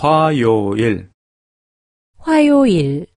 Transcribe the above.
화요일, 화요일.